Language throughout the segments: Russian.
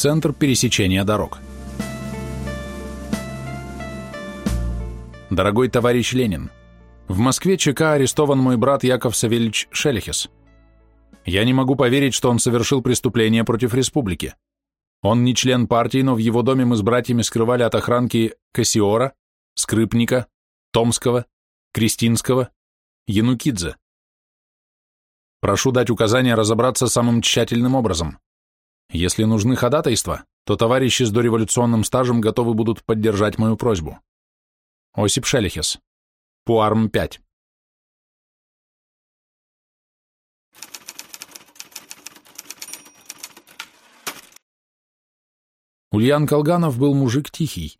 Центр пересечения дорог. Дорогой товарищ Ленин, в Москве ЧК арестован мой брат Яков Савельевич Шелехес. Я не могу поверить, что он совершил преступление против республики. Он не член партии, но в его доме мы с братьями скрывали от охранки Кассиора, Скрипника, Томского, Кристинского, Янукидзе. Прошу дать указание разобраться самым тщательным образом. Если нужны ходатайства, то товарищи с дореволюционным стажем готовы будут поддержать мою просьбу. Осип Шелихес. Пуарм 5. Ульян Колганов был мужик тихий.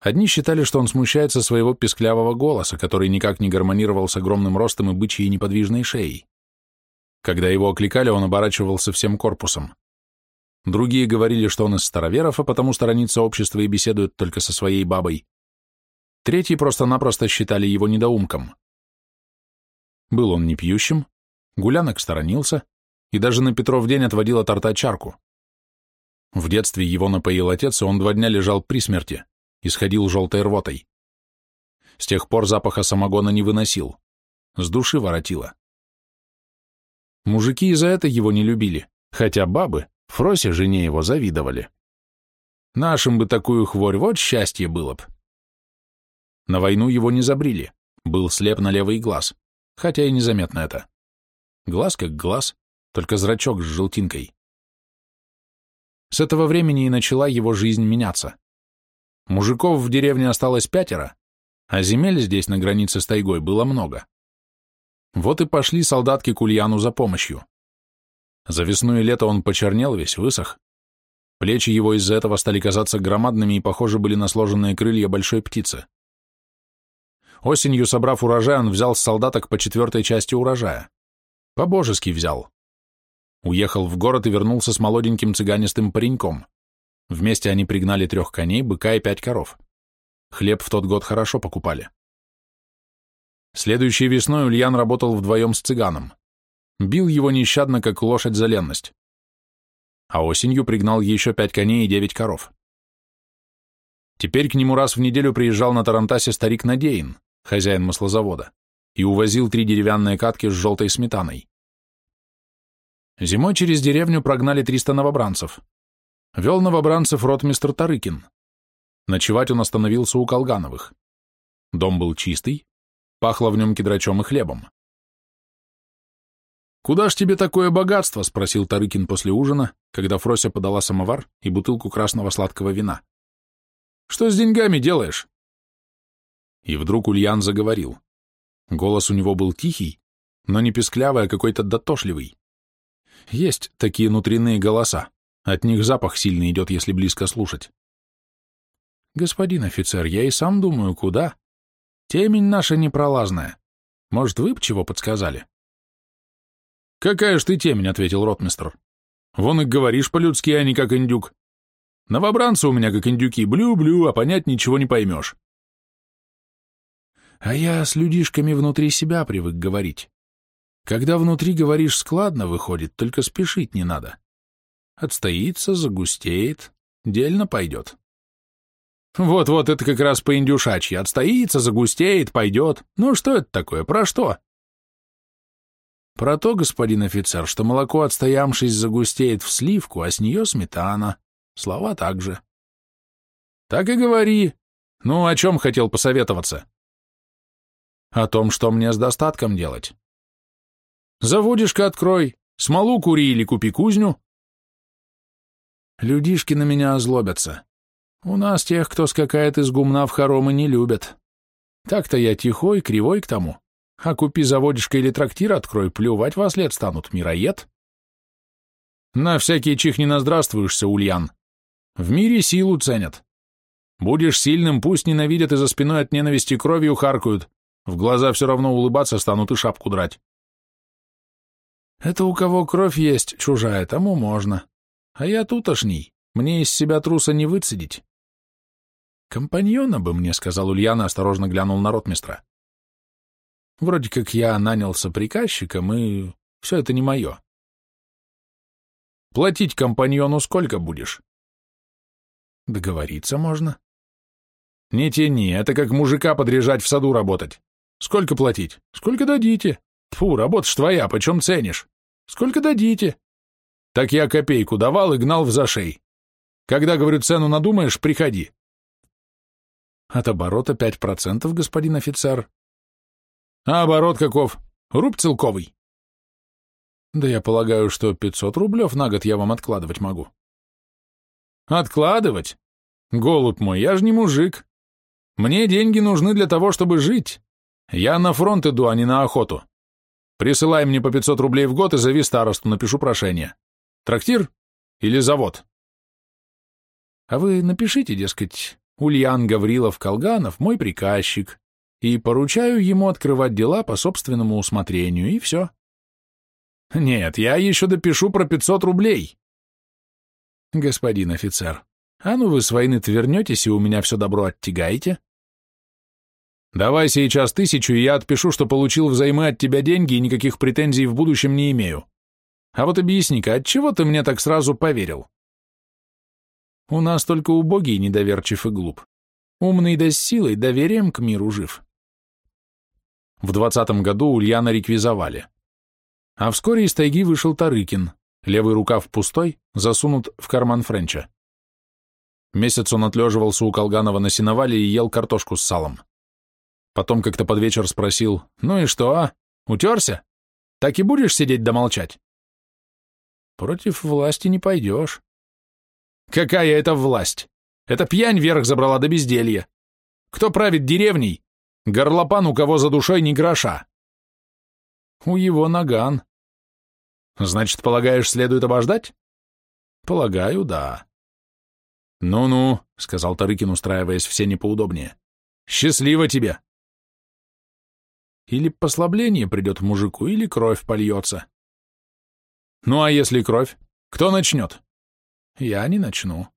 Одни считали, что он смущается своего песклявого голоса, который никак не гармонировал с огромным ростом и бычьей неподвижной шеей. Когда его окликали, он оборачивался всем корпусом. Другие говорили, что он из староверов, а потому сторонится общества и беседует только со своей бабой. Третьи просто-напросто считали его недоумком. Был он не пьющим, гулянок сторонился и даже на Петров день отводил от рта чарку. В детстве его напоил отец, и он два дня лежал при смерти, исходил желтой рвотой. С тех пор запаха самогона не выносил, с души воротило. Мужики из-за это его не любили, хотя бабы, Фросе жене его завидовали. Нашим бы такую хворь, вот счастье было б. На войну его не забрили, был слеп на левый глаз, хотя и незаметно это. Глаз как глаз, только зрачок с желтинкой. С этого времени и начала его жизнь меняться. Мужиков в деревне осталось пятеро, а земель здесь на границе с тайгой было много. Вот и пошли солдатки к Ульяну за помощью. За весну и лето он почернел весь, высох. Плечи его из-за этого стали казаться громадными и похожи были на сложенные крылья большой птицы. Осенью, собрав урожай, он взял с солдаток по четвертой части урожая. По-божески взял. Уехал в город и вернулся с молоденьким цыганистым пареньком. Вместе они пригнали трех коней, быка и пять коров. Хлеб в тот год хорошо покупали. Следующей весной Ульян работал вдвоем с цыганом. Бил его нещадно, как лошадь за ленность. А осенью пригнал еще пять коней и девять коров. Теперь к нему раз в неделю приезжал на Тарантасе старик Надеин, хозяин маслозавода, и увозил три деревянные катки с желтой сметаной. Зимой через деревню прогнали 300 новобранцев. Вел новобранцев ротмистр Тарыкин. Ночевать он остановился у Колгановых. Дом был чистый, пахло в нем кедрачом и хлебом. «Куда ж тебе такое богатство?» — спросил Тарыкин после ужина, когда Фрося подала самовар и бутылку красного сладкого вина. «Что с деньгами делаешь?» И вдруг Ульян заговорил. Голос у него был тихий, но не песклявый, а какой-то дотошливый. Есть такие внутренние голоса. От них запах сильно идет, если близко слушать. «Господин офицер, я и сам думаю, куда? Темень наша непролазная. Может, вы б чего подсказали?» «Какая ж ты темень», — ответил ротмистр. «Вон и говоришь по-людски, а не как индюк. Новобранцы у меня как индюки, блю-блю, а понять ничего не поймешь». «А я с людишками внутри себя привык говорить. Когда внутри говоришь складно, выходит, только спешить не надо. Отстоится, загустеет, дельно пойдет». «Вот-вот, это как раз по-индюшачьи. Отстоится, загустеет, пойдет. Ну что это такое, про что?» Про то, господин офицер, что молоко, отстоявшись, загустеет в сливку, а с нее сметана. Слова также. Так и говори. Ну, о чем хотел посоветоваться? О том, что мне с достатком делать. Заводишь-ка открой, смолу кури или купи кузню. Людишки на меня озлобятся. У нас тех, кто скакает из гумна в хоромы, не любят. Так-то я тихой, кривой к тому. А купи заводишка или трактир открой, плювать во след станут, мироед. На всякий чих не наздравствуешься, Ульян. В мире силу ценят. Будешь сильным, пусть ненавидят и за спиной от ненависти кровью харкают, в глаза все равно улыбаться станут и шапку драть. Это у кого кровь есть чужая, тому можно. А я тутошний, мне из себя труса не выцедить. Компаньона бы мне, сказал Ульяна, осторожно глянул на ротмистра. Вроде как я нанялся приказчиком, и все это не мое. Платить компаньону сколько будешь? Договориться можно. Не тяни, это как мужика подряжать в саду работать. Сколько платить? Сколько дадите? Тфу, работа ж твоя, почем ценишь? Сколько дадите? Так я копейку давал и гнал в зашей. Когда, говорю, цену надумаешь, приходи. От оборота пять процентов, господин офицер. А оборот каков? Руб целковый. Да я полагаю, что пятьсот рублев на год я вам откладывать могу. Откладывать? Голубь мой, я же не мужик. Мне деньги нужны для того, чтобы жить. Я на фронт иду, а не на охоту. Присылай мне по 500 рублей в год и зови старосту, напишу прошение. Трактир или завод? А вы напишите, дескать, Ульян Гаврилов-Колганов мой приказчик, и поручаю ему открывать дела по собственному усмотрению, и все. Нет, я еще допишу про 500 рублей. Господин офицер, а ну вы с войны-то и у меня все добро оттягаете? Давай сейчас тысячу, и я отпишу, что получил взаймы от тебя деньги и никаких претензий в будущем не имею. А вот объясни-ка, отчего ты мне так сразу поверил? У нас только убогий, недоверчив и глуп. Умный да с силой, доверием к миру жив. В двадцатом году Ульяна реквизовали. А вскоре из тайги вышел Тарыкин, левый рукав пустой, засунут в карман Френча. Месяц он отлеживался у Колганова на сеновале и ел картошку с салом. Потом как-то под вечер спросил, «Ну и что, а? Утерся? Так и будешь сидеть да молчать?» «Против власти не пойдешь». «Какая это власть? Это пьянь верх забрала до безделья. Кто правит деревней? Горлопан, у кого за душой ни гроша». «У его наган». «Значит, полагаешь, следует обождать?» «Полагаю, да». «Ну-ну», — сказал Тарыкин, устраиваясь все непоудобнее. «Счастливо тебе!» Или послабление придет мужику, или кровь польется. Ну а если кровь? Кто начнет? Я не начну.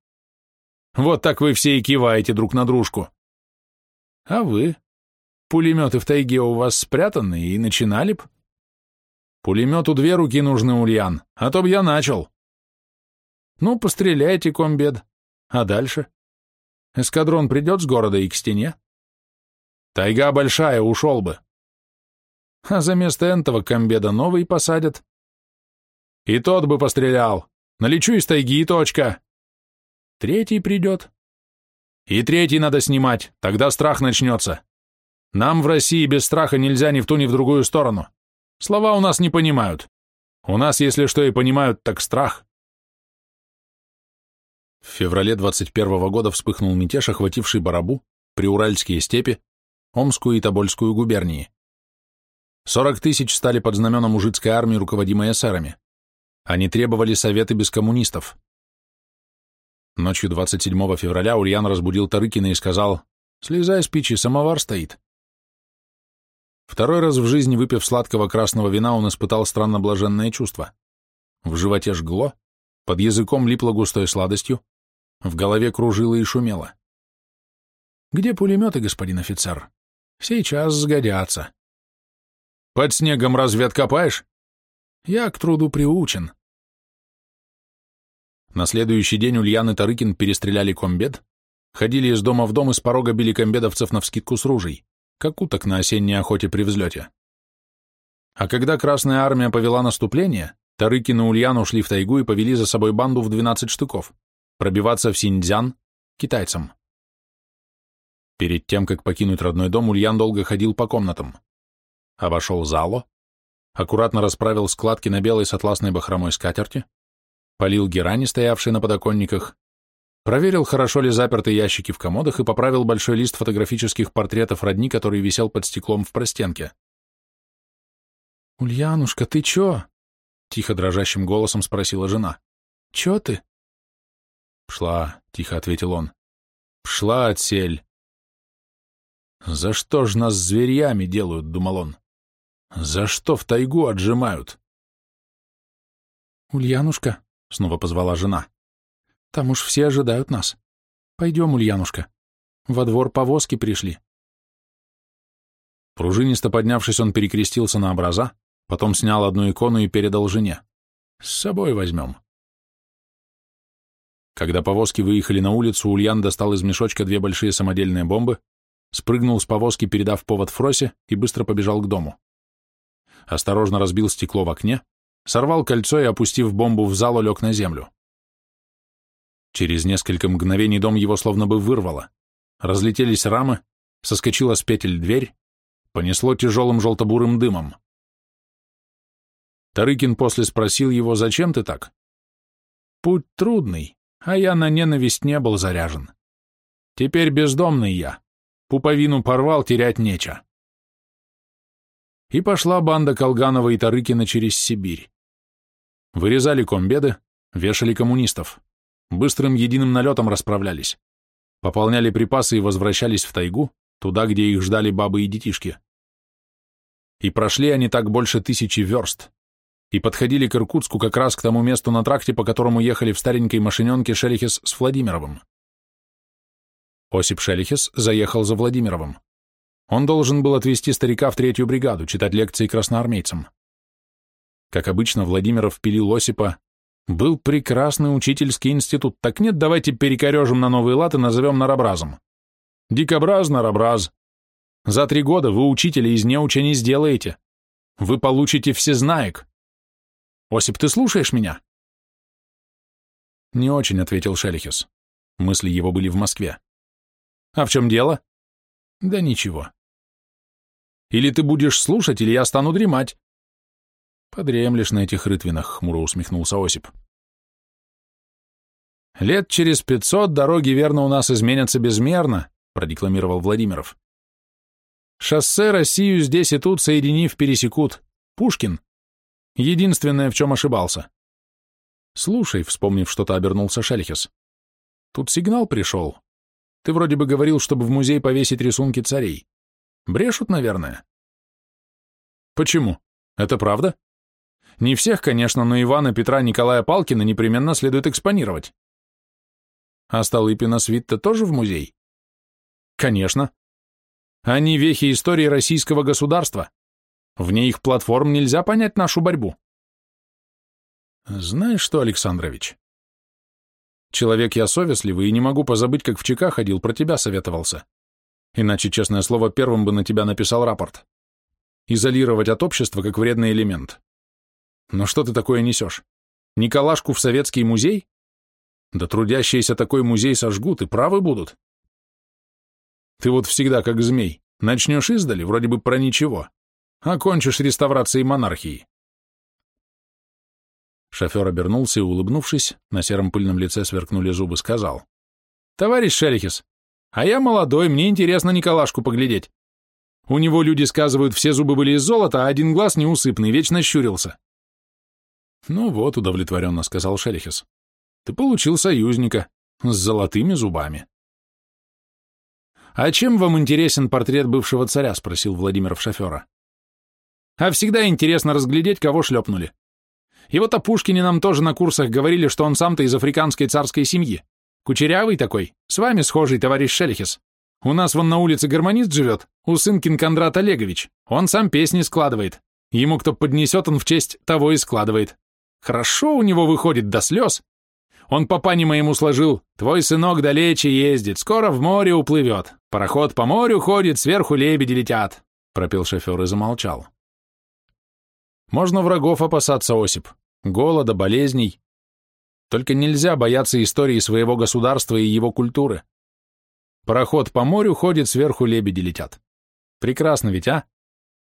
Вот так вы все и киваете друг на дружку. А вы? Пулеметы в тайге у вас спрятаны и начинали б? Пулемету две руки нужны, Ульян, а то б я начал. Ну, постреляйте, комбед. А дальше? Эскадрон придет с города и к стене? Тайга большая, ушел бы. А за место энтова комбеда новый посадят. И тот бы пострелял. Налечу из тайги и точка. Третий придет. И третий надо снимать, тогда страх начнется. Нам в России без страха нельзя ни в ту, ни в другую сторону. Слова у нас не понимают. У нас, если что и понимают, так страх. В феврале 21 -го года вспыхнул мятеж, охвативший Барабу, Приуральские степи, Омскую и Тобольскую губернии. 40 тысяч стали под знаменом мужицкой армии, руководимой эсерами. Они требовали советы без коммунистов. Ночью 27 февраля Ульян разбудил Тарыкина и сказал «Слезай с печи, самовар стоит». Второй раз в жизни, выпив сладкого красного вина, он испытал странно блаженное чувство. В животе жгло, под языком липло густой сладостью, в голове кружило и шумело. «Где пулеметы, господин офицер? Сейчас сгодятся». «Под снегом разве откопаешь?» «Я к труду приучен». На следующий день Ульян и Тарыкин перестреляли комбед, ходили из дома в дом и с порога били комбедовцев навскидку с ружей, как уток на осенней охоте при взлете. А когда Красная Армия повела наступление, Тарыкин и Ульян ушли в тайгу и повели за собой банду в 12 штыков, пробиваться в Синьцзян, китайцам. Перед тем, как покинуть родной дом, Ульян долго ходил по комнатам. Обошел зало, аккуратно расправил складки на белой с атласной бахромой скатерти, полил герани, стоявшие на подоконниках, проверил, хорошо ли заперты ящики в комодах и поправил большой лист фотографических портретов родни, который висел под стеклом в простенке. «Ульянушка, ты чё?» — тихо дрожащим голосом спросила жена. «Чё ты?» «Пшла», — тихо ответил он. «Пшла отсель». «За что ж нас зверями делают?» — думал он. «За что в тайгу отжимают?» «Ульянушка», — снова позвала жена, — «там уж все ожидают нас. Пойдем, Ульянушка. Во двор повозки пришли». Пружинисто поднявшись, он перекрестился на образа, потом снял одну икону и передал жене. «С собой возьмем». Когда повозки выехали на улицу, Ульян достал из мешочка две большие самодельные бомбы, спрыгнул с повозки, передав повод Фросе, и быстро побежал к дому. Осторожно разбил стекло в окне, сорвал кольцо и, опустив бомбу в зал, лег на землю. Через несколько мгновений дом его словно бы вырвало. Разлетелись рамы, соскочила с петель дверь, понесло тяжелым желтобурым дымом. Тарыкин после спросил его, зачем ты так? Путь трудный, а я на ненависть не был заряжен. Теперь бездомный я. Пуповину порвал, терять нечего. И пошла банда Колганова и Тарыкина через Сибирь. Вырезали комбеды, вешали коммунистов. Быстрым единым налетом расправлялись. Пополняли припасы и возвращались в тайгу, туда, где их ждали бабы и детишки. И прошли они так больше тысячи верст и подходили к Иркутску как раз к тому месту на тракте, по которому ехали в старенькой машиненке Шелихес с Владимировым. Осип Шелихес заехал за Владимировым. Он должен был отвезти старика в третью бригаду, читать лекции красноармейцам. Как обычно, Владимиров пилил Осипа. Был прекрасный учительский институт, так нет, давайте перекорежим на новый лад и назовем нарабразом. Дикобраз, нарабраз. За три года вы учителя из неуча не сделаете. Вы получите всезнаек. Осип, ты слушаешь меня?» «Не очень», — ответил Шелихес. Мысли его были в Москве. «А в чем дело?» «Да ничего». «Или ты будешь слушать, или я стану дремать». «Подремлешь на этих рытвинах», — хмуро усмехнулся Осип. «Лет через пятьсот дороги, верно, у нас изменятся безмерно», — продекламировал Владимиров. «Шоссе Россию здесь и тут, соединив, пересекут. Пушкин. Единственное, в чем ошибался. Слушай, вспомнив что-то, обернулся Шельхес. Тут сигнал пришел. Ты вроде бы говорил, чтобы в музей повесить рисунки царей. Брешут, наверное. Почему? Это правда? Не всех, конечно, но Ивана, Петра, Николая Палкина непременно следует экспонировать. А Столыпина свит-то тоже в музей? Конечно. Они вехи истории российского государства. Вне их платформ нельзя понять нашу борьбу. Знаешь что, Александрович? Человек я совестливый и не могу позабыть, как в ЧК ходил, про тебя советовался. Иначе, честное слово, первым бы на тебя написал рапорт. Изолировать от общества как вредный элемент. Но что ты такое несешь? Николашку в советский музей? Да трудящиеся такой музей сожгут и правы будут. Ты вот всегда как змей. Начнешь издали, вроде бы про ничего, Окончишь реставрацией монархии. Шофер обернулся и, улыбнувшись, на сером пыльном лице сверкнули зубы, сказал. «Товарищ Шелихес, а я молодой, мне интересно Николашку поглядеть. У него люди сказывают, все зубы были из золота, а один глаз неусыпный, вечно щурился». «Ну вот», — удовлетворенно сказал Шелихес, — «ты получил союзника с золотыми зубами». «А чем вам интересен портрет бывшего царя?» — спросил Владимир шофера. А всегда интересно разглядеть, кого шлепнули. И вот о Пушкине нам тоже на курсах говорили, что он сам-то из африканской царской семьи. Кучерявый такой, с вами схожий товарищ Шелихес. У нас вон на улице гармонист живет, Усынкин Кондрат Олегович. Он сам песни складывает. Ему кто поднесет, он в честь того и складывает. Хорошо у него выходит до слез. Он папане моему сложил, твой сынок далече ездит, скоро в море уплывет. Пароход по морю ходит, сверху лебеди летят. Пропел шофер и замолчал. Можно врагов опасаться, Осип, голода, болезней. Только нельзя бояться истории своего государства и его культуры. Пароход по морю ходит, сверху лебеди летят. Прекрасно ведь, а?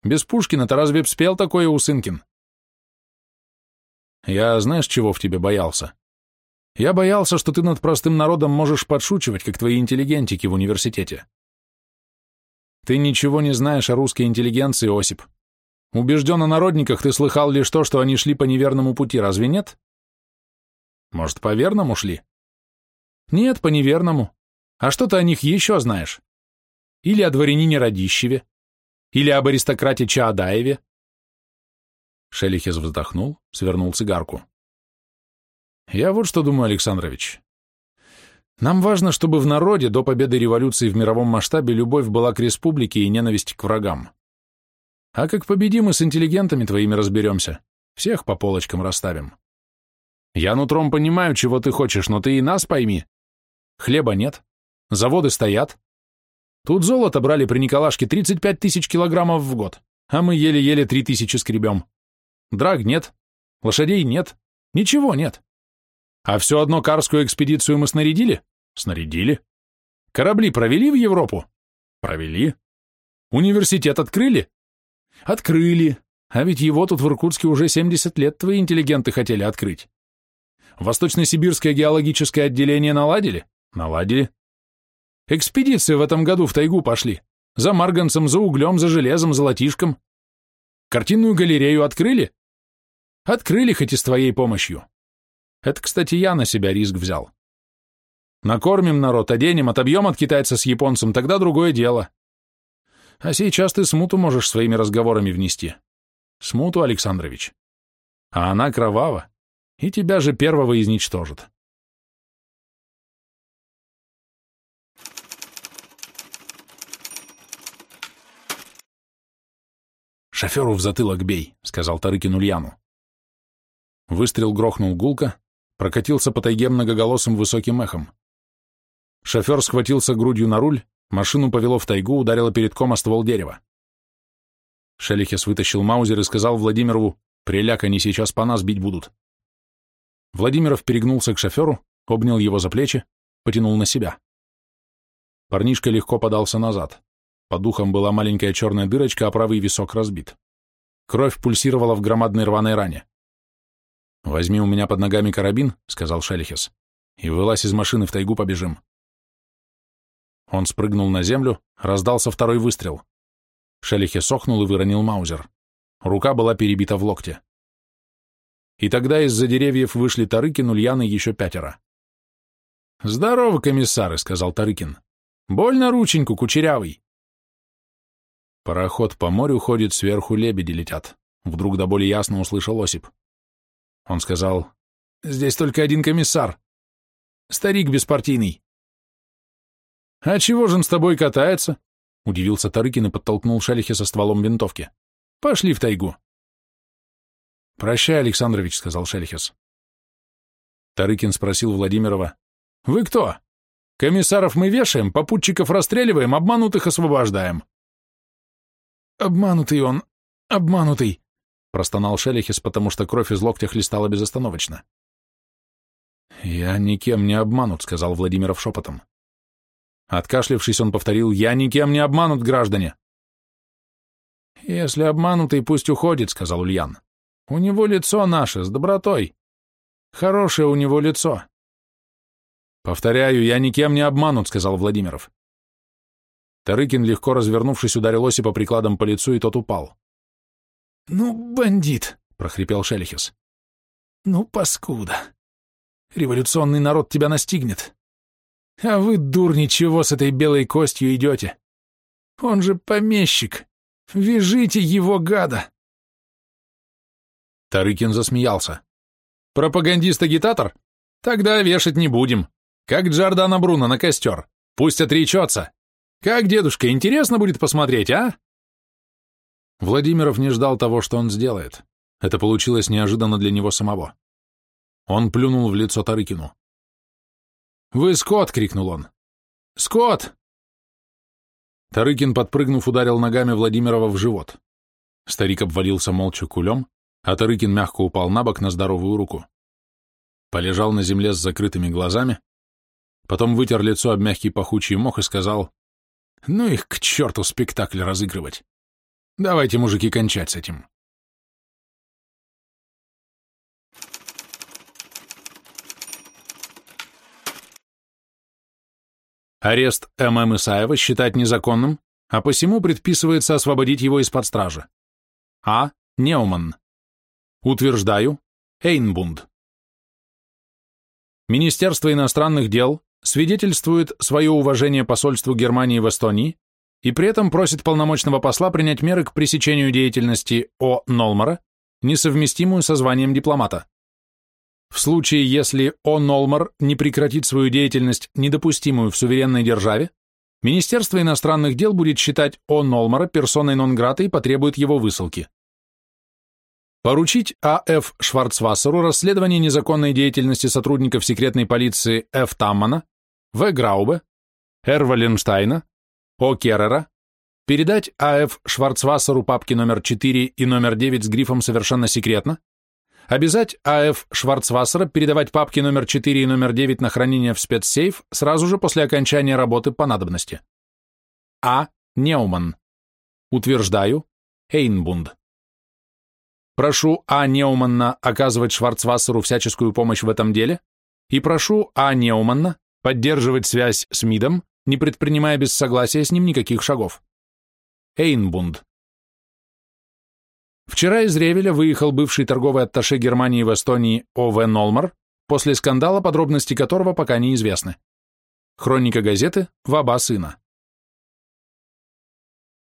Без Пушкина-то разве б спел такое Усынкин? Я знаешь, чего в тебе боялся? Я боялся, что ты над простым народом можешь подшучивать, как твои интеллигентики в университете. Ты ничего не знаешь о русской интеллигенции, Осип. Убежден о народниках, ты слыхал лишь то, что они шли по неверному пути, разве нет? Может, по верному шли? Нет, по неверному. А что ты о них еще знаешь? Или о дворянине Радищеве? Или об аристократе Чаадаеве? Шелихес вздохнул, свернул цигарку. Я вот что думаю, Александрович. Нам важно, чтобы в народе до победы революции в мировом масштабе любовь была к республике и ненависть к врагам. А как победим, и с интеллигентами твоими разберемся. Всех по полочкам расставим. Я нутром понимаю, чего ты хочешь, но ты и нас пойми. Хлеба нет, заводы стоят. Тут золото брали при Николашке 35 тысяч килограммов в год, а мы еле-еле 3 тысячи скребем. Драг нет, лошадей нет, ничего нет. А все одно Карскую экспедицию мы снарядили? Снарядили. Корабли провели в Европу? Провели. Университет открыли? Открыли. А ведь его тут в Иркутске уже 70 лет твои интеллигенты хотели открыть. Восточно-сибирское геологическое отделение наладили? Наладили. Экспедиции в этом году в тайгу пошли. За марганцем, за углем, за железом, за латишком. Картинную галерею открыли? Открыли, хоть и с твоей помощью. Это, кстати, я на себя риск взял. Накормим народ, оденем, отобьем от китайца с японцем, тогда другое дело. А сейчас ты смуту можешь своими разговорами внести. Смуту, Александрович. А она кровава, и тебя же первого изничтожит. «Шоферу в затылок бей», — сказал Тарыкин Ульяну. Выстрел грохнул гулко, прокатился по тайге многоголосым высоким эхом. Шофер схватился грудью на руль, машину повело в тайгу, ударило перед кома ствол дерева. Шелихес вытащил маузер и сказал Владимирову, «Приляк, они сейчас по нас бить будут». Владимиров перегнулся к шоферу, обнял его за плечи, потянул на себя. Парнишка легко подался назад. Под духом была маленькая черная дырочка, а правый висок разбит. Кровь пульсировала в громадной рваной ране. «Возьми у меня под ногами карабин», — сказал Шелихес, — «и вылазь из машины, в тайгу побежим». Он спрыгнул на землю, раздался второй выстрел. Шелихес сохнул и выронил маузер. Рука была перебита в локте. И тогда из-за деревьев вышли Тарыкин, Ульян и еще пятеро. «Здорово, комиссары», — сказал Тарыкин. «Больно рученьку, кучерявый». Пароход по морю ходит, сверху лебеди летят. Вдруг до боли ясно услышал Осип. Он сказал, «Здесь только один комиссар. Старик беспартийный». «А чего же он с тобой катается?» — удивился Тарыкин и подтолкнул Шалихе со стволом винтовки. «Пошли в тайгу». «Прощай, Александрович», — сказал Шелихес. Тарыкин спросил Владимирова. «Вы кто? Комиссаров мы вешаем, попутчиков расстреливаем, обманутых освобождаем». «Обманутый он, обманутый», — простонал Шелихес, потому что кровь из локтя хлестала безостановочно. «Я никем не обманут», — сказал Владимиров шепотом. Откашлившись, он повторил, «Я никем не обманут, граждане». «Если обманутый, пусть уходит», — сказал Ульян. У него лицо наше, с добротой. Хорошее у него лицо. Повторяю, я никем не обманут, сказал Владимиров. Тарыкин, легко развернувшись, ударил Осипа прикладом по лицу, и тот упал. «Ну, бандит!» — прохрипел Шелихес. «Ну, паскуда! Революционный народ тебя настигнет! А вы, дурни, чего с этой белой костью идете? Он же помещик! Вяжите его, гада!» Тарыкин засмеялся. «Пропагандист-агитатор? Тогда вешать не будем. Как Джордана Бруно на костер. Пусть отречется. Как, дедушка, интересно будет посмотреть, а?» Владимиров не ждал того, что он сделает. Это получилось неожиданно для него самого. Он плюнул в лицо Тарыкину. «Вы Скотт!» — крикнул он. «Скотт!» Тарыкин, подпрыгнув, ударил ногами Владимирова в живот. Старик обвалился молча кулем, а Тарыкин мягко упал на бок на здоровую руку. Полежал на земле с закрытыми глазами, потом вытер лицо об мягкий пахучий мох и сказал, «Ну их к черту спектакль разыгрывать! Давайте, мужики, кончать с этим!» Арест М.М. Исаева считать незаконным, а посему предписывается освободить его из-под стражи. А. Неуман. Утверждаю. Эйнбунд. Министерство иностранных дел свидетельствует свое уважение посольству Германии в Эстонии и при этом просит полномочного посла принять меры к пресечению деятельности О. Нолмара, несовместимую со званием дипломата. В случае, если О. Нолмар не прекратит свою деятельность, недопустимую в суверенной державе, Министерство иностранных дел будет считать О. Нолмара персоной нон-грата и потребует его высылки. Поручить А.Ф. Шварцвассеру расследование незаконной деятельности сотрудников секретной полиции Ф. Таммана, В. Граубе, Р. Валенштайна, О. Керрера, передать А.Ф. Шварцвассеру папки номер 4 и номер 9 с грифом «Совершенно секретно», обязать А.Ф. Шварцвассера передавать папки номер 4 и номер 9 на хранение в спецсейф сразу же после окончания работы по надобности. А. Неуман. Утверждаю. Эйнбунд. Прошу А. Неуманна оказывать Шварцвассеру всяческую помощь в этом деле и прошу А. Неуманна поддерживать связь с МИДом, не предпринимая без согласия с ним никаких шагов. Эйнбунд. Вчера из Ревеля выехал бывший торговый атташе Германии в Эстонии О.В. Нолмар, после скандала, подробности которого пока неизвестны. Хроника газеты «Ваба сына».